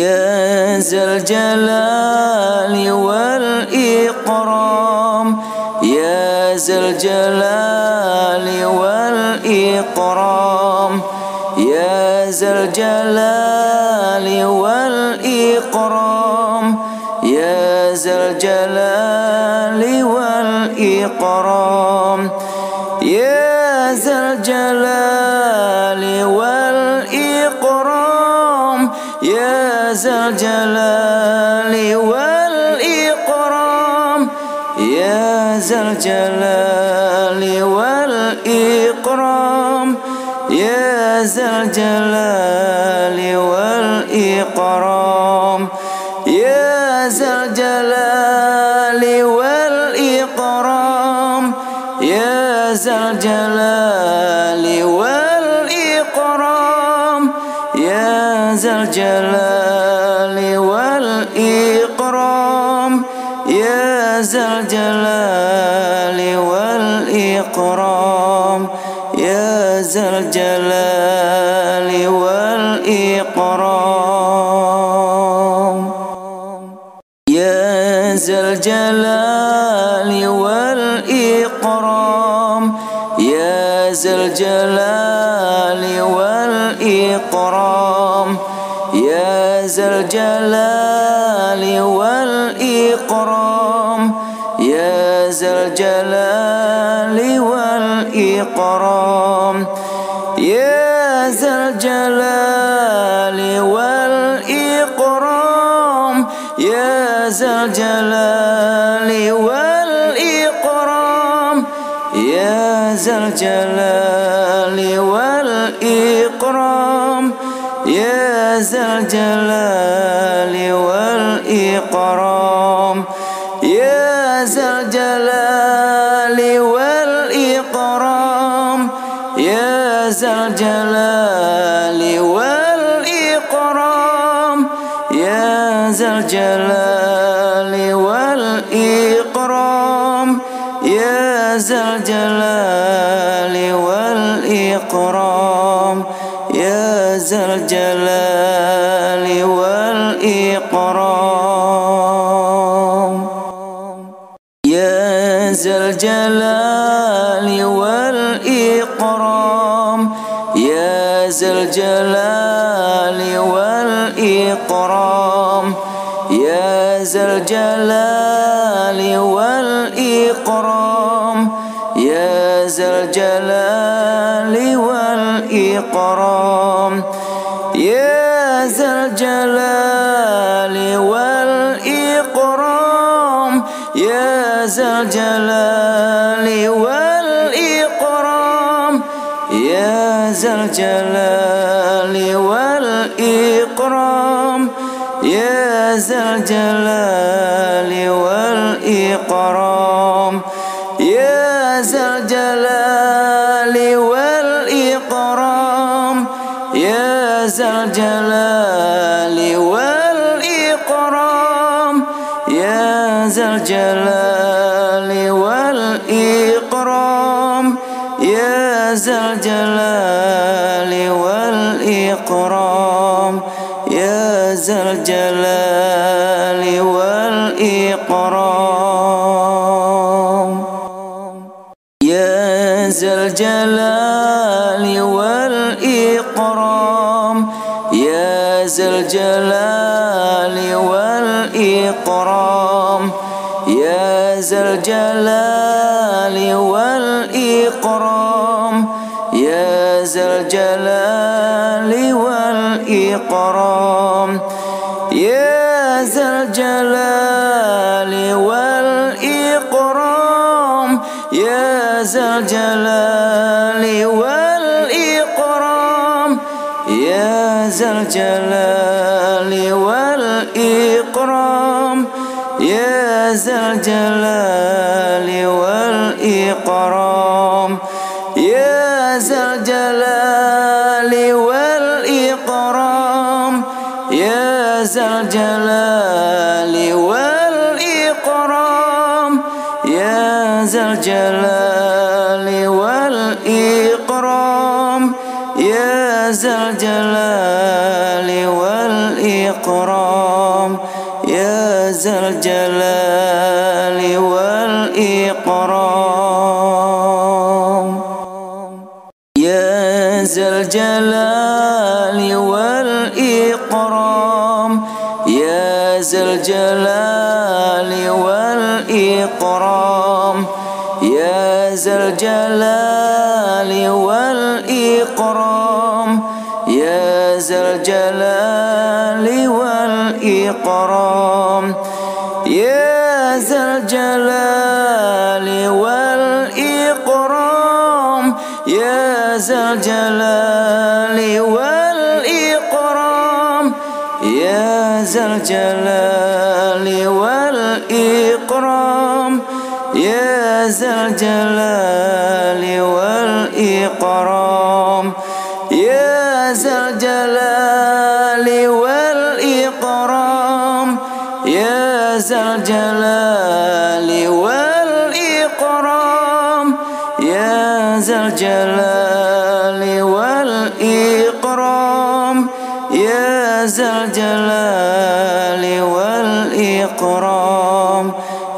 يا ذا الجلال والإكرام يا ذا الجلال والإكرام يا ذا الجلال الجلال والإكرام. يا ذا الجلال والإكرام. يا ذا الجلال يا ذا الجلال والإكرام يا ذا الجلال والإكرام. يا ذا الجلال والإكرام يا ذا الجلال والإكرام يا ذا الجلال ذا الجلال والإكرام. يا ذا الجلال والإكرام. يا ذا الجلال والإكرام. يا ذا الجلال لا الجلال والإكرام. يا ذا الجلال والإكرام. يا ذا الجلال ذا الجلال والإكرام. يا ذا الجلال والإكرام. الجلال والإكرام. يا ذا الجلال والإكرام. الجلال والإكرام. يا ذا الجلال والإكرام. يا ذا الجلال والإكرام. يا ذا الجلال والإكرام. يا ذا الجلال ذا الجلال والإكرام يا ذا الجلال والإكرام يا ذا الجلال والإكرام يا ذا الجلال ذا الجلال والإكرام. يا ذا الجلال الجلال والإكرام يا ذا الجلال والإكرام يا ذا الجلال والإكرام يا ذا الجلال والإكرام يا ذا الجلال والإكرام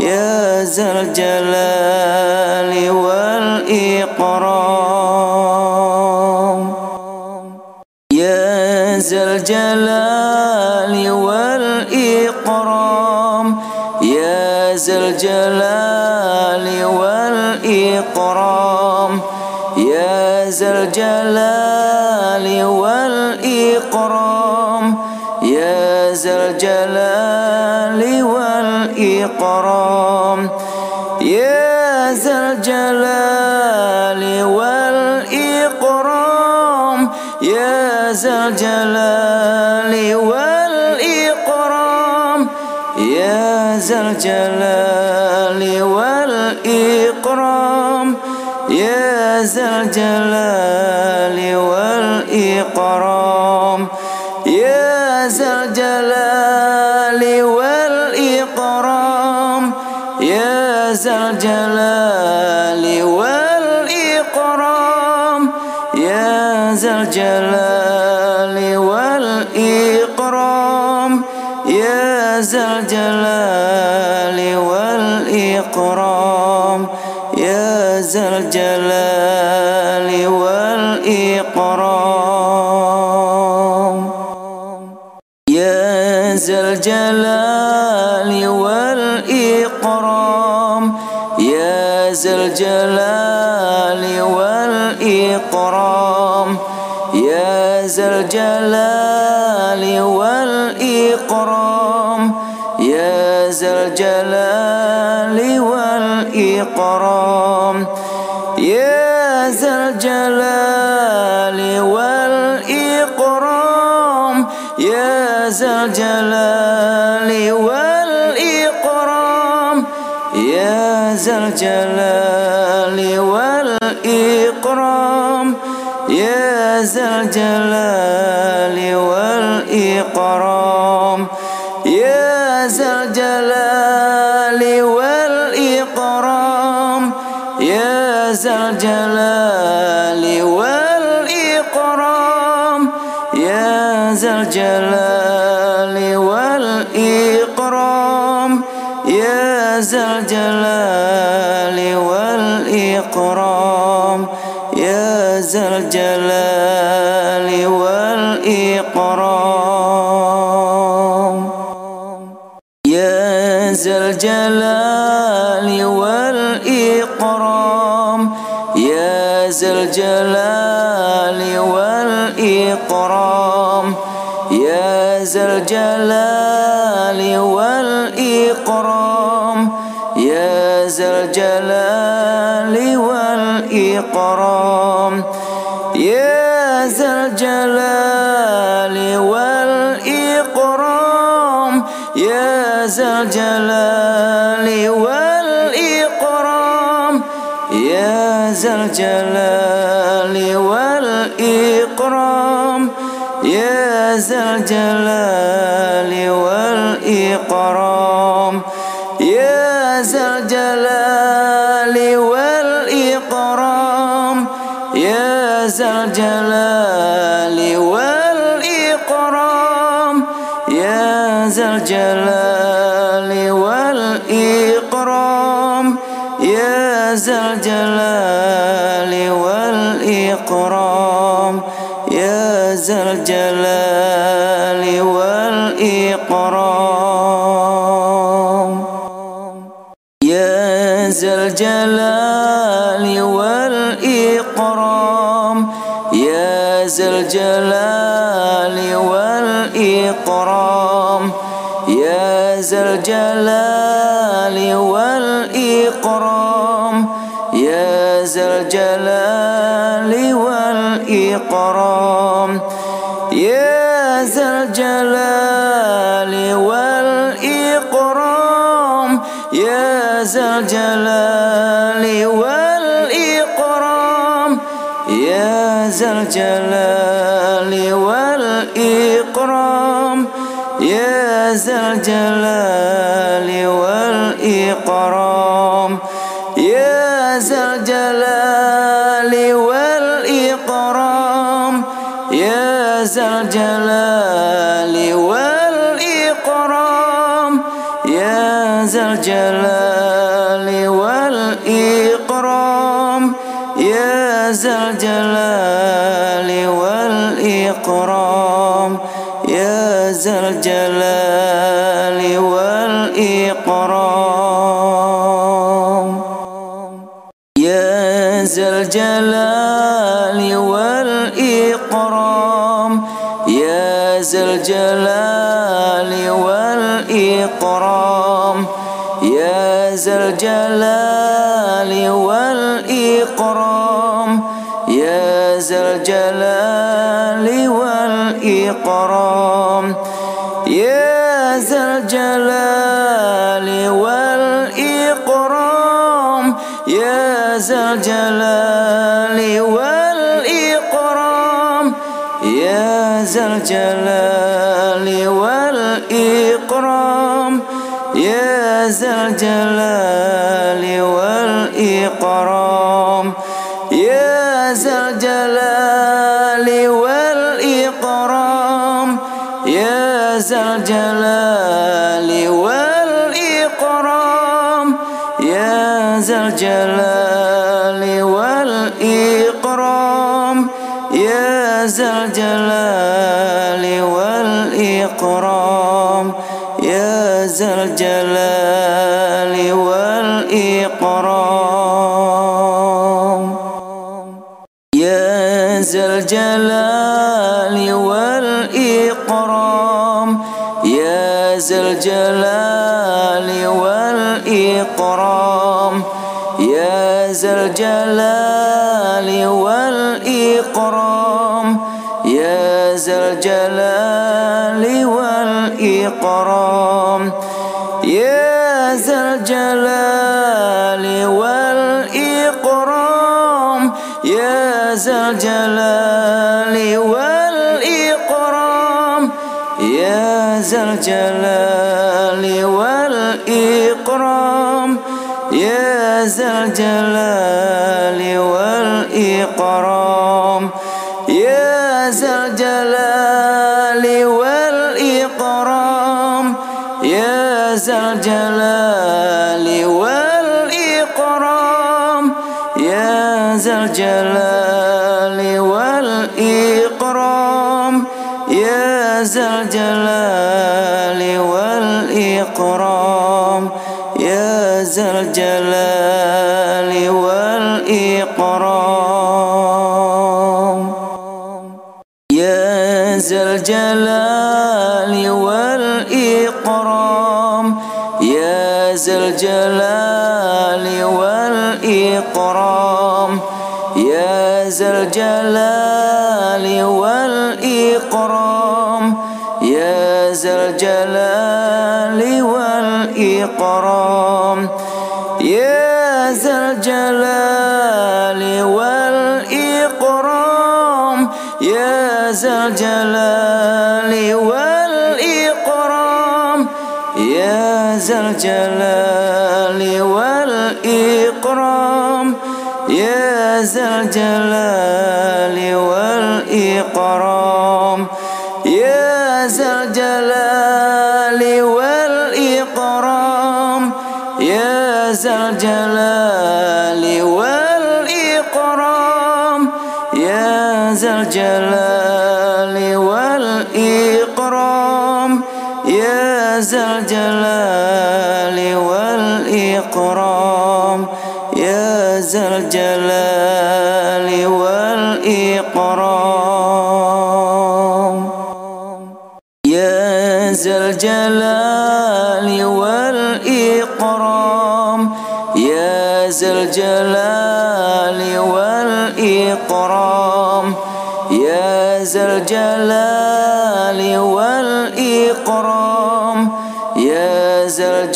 يا ذا الجلال والإكرام. والإكرام يا ذا الجلال والإكرام. يا ذا الجلال والإكرام. يا ذا الجلال والإكرام. يا ذا الجلال الجلال والإكرام. يا ذا الجلال الجلال والإكرام يا ذا الجلال والإكرام يا ذا الجلال والإكرام يا ذا الجلال والإكرام يا ذا الجلال والإكرام يا ذا الجلال والإكرام. ذا الجلال والإكرام. يا ذا الجلال والإكرام. يا ذا الجلال والإكرام. يا ذا الجلال الجلال والإكرام يا ذا الجلال والإكرام يا ذا الجلال والإكرام يا ذا الجلال ذا الجلال والإكرام. يا ذا الجلال والإكرام. يا ذا الجلال والإكرام. يا ذا الجلال والإكرام. يا ذا الجلال والإكرام. يا ذا الجلال والإكرام. يا ذا الجلال والإكرام. يا ذا الجلال والإكرام. يا ذا الجلال والإكرام. يا ذا الجلال يا ذا الجلال والإكرام. يا ذا الجلال والإكرام. يا ذا الجلال والإكرام. يا ذا الجلال والإكرام. يا ذا الجلال والإكرام. يا ذا الجلال والإكرام يا ذا الجلال والإكرام. يا ذا الجلال والإكرام. يا ذا الجلال ذا الجلال والإكرام يا ذا الجلال والإكرام يا ذا الجلال ذا الجلال والإكرام يا ذا الجلال والإكرام يا ذا الجلال والإكرام. ذا الجلال والإكرام. يا ذا الجلال والإكرام. يا ذا الجلال والإكرام. يا ذا الجلال والإكرام. يا ذا الجلال والإكرام. يا ذا الجلال والإكرام. يا ذا الجلال والإكرام. يا ذا الجلال والإكرام. يا ذا الجلال والإكرام. ذا الجلال والإكرام. يا ذا الجلال والإكرام. يا ذا الجلال يا ذا الجلال والإكرام. يا ذا الجلال والإكرام. يا ذا الجلال زلجلال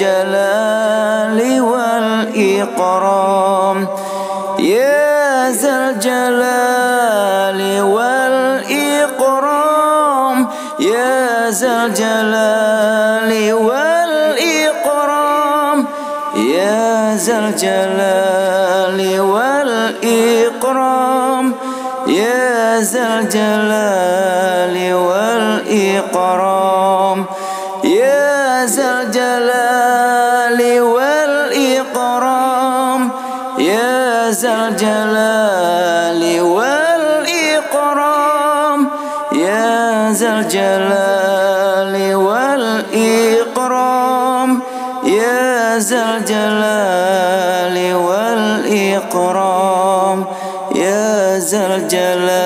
الجلال والإكرام. يا ذا الجلال والإكرام. يا ذا الجلال والإكرام. يا ذا الجلال والإكرام. يا ذا الجلال والإكرام. يا ذا الجلال الجلال والإكرام. يا ذا الجلال والإكرام. يا ذا الجلال والإكرام. يا ذا الجلال